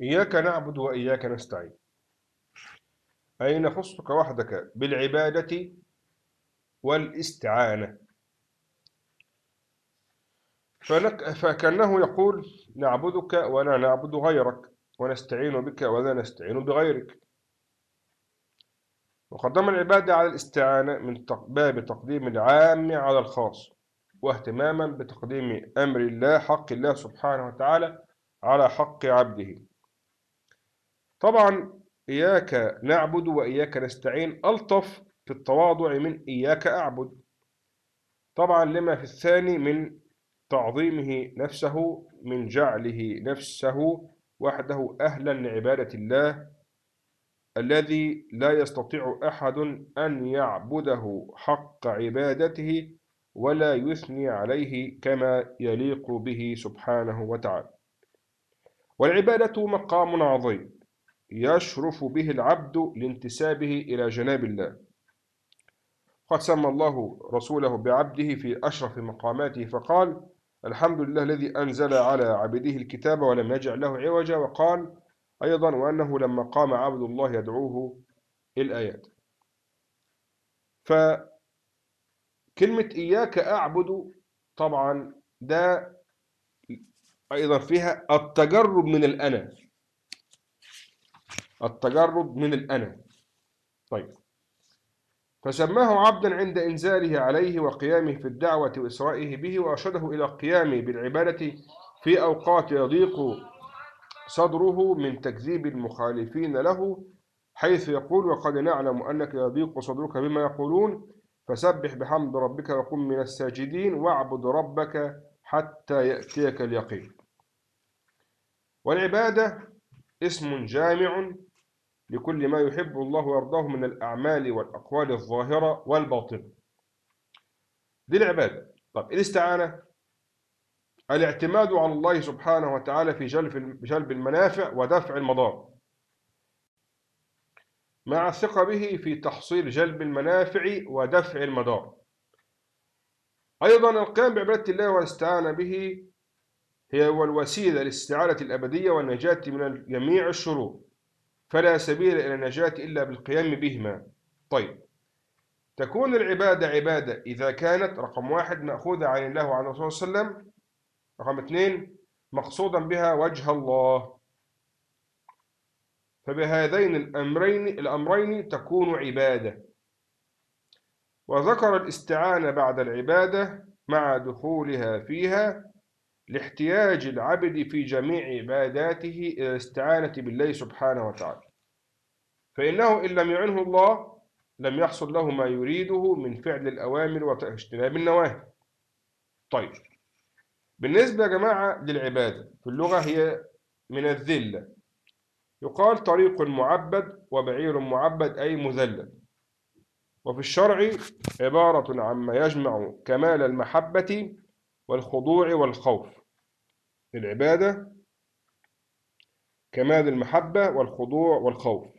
إياك نعبد وإياك نستعين. أي نخصك وحدك؟ بالعبادة والاستعانة. فنك فكأنه يقول نعبدك ولا نعبد غيرك ونستعين بك ولا نستعين بغيرك. وقدم العبادة على الاستعانة من باب تقديم العام على الخاص واهتماما بتقديم أمر الله حق الله سبحانه وتعالى على حق عبده. طبعا إياك نعبد وإياك نستعين ألطف في التواضع من إياك أعبد. طبعا لما في الثاني من تعظيمه نفسه من جعله نفسه وحده أهلا لعبادة الله الذي لا يستطيع أحد أن يعبده حق عبادته ولا يثني عليه كما يليق به سبحانه وتعالى. والعبادة مقام عظيم. يشرف به العبد لانتسابه إلى جناب الله. قد سمى الله رسوله بعبده في أشرف مقاماته فقال الحمد لله الذي أنزل على عبده الكتاب ولم يجعل له عوجا وقال أيضا وأنه لما قام عبد الله يدعوه الآيات فكلمة إياك أعبد طبعا ده أيضا فيها التجرب من الأنا. التجرب من الأنا. طيب. فسماه عبدا عند إنزاله عليه وقيامه في الدعوة وإسرائه به وأرشده إلى القيام بالعبادة في أوقات يضيق صدره من تكذيب المخالفين له حيث يقول وقد نعلم أنك يضيق صدرك بما يقولون فسبح بحمد ربك وقم من الساجدين واعبد ربك حتى يأتيك اليقين. والعبادة اسم جامع لكل ما يحب الله ويرضاه من الأعمال والأقوال الظاهرة والباطنة. دي العبادة. طب الاستعانة الاعتماد على الله سبحانه وتعالى في جلب المنافع ودفع المضار. مع الثقة به في تحصيل جلب المنافع ودفع المضار. أيضا القيام بعبادة الله والاستعانة به هي هو الوسيلة للاستعانة الأبدية والنجاة من جميع الشرور. فلا سبيل إلى النجاة إلا بالقيام بهما. طيب. تكون العبادة عبادة إذا كانت رقم واحد مأخوذة عن الله وعن الرسول صلى الله عليه وسلم. رقم اثنين مقصودا بها وجه الله. فبهذين الأمرين الأمرين تكون عبادة. وذكر الاستعانة بعد العبادة مع دخولها فيها لاحتياج العبد في جميع عباداته إلى الاستعانة بالله سبحانه وتعالى. فإنه إن لم يعنه الله لم يحصل له ما يريده من فعل الأوامر واجتناب النواهي طيب بالنسبة يا جماعة للعبادة في اللغة هي من الذلة يقال طريق معبد وبعير معبد أي مذلل. وفي الشرع عبارة عما يجمع كمال المحبة والخضوع والخوف العبادة كمال المحبة والخضوع والخوف.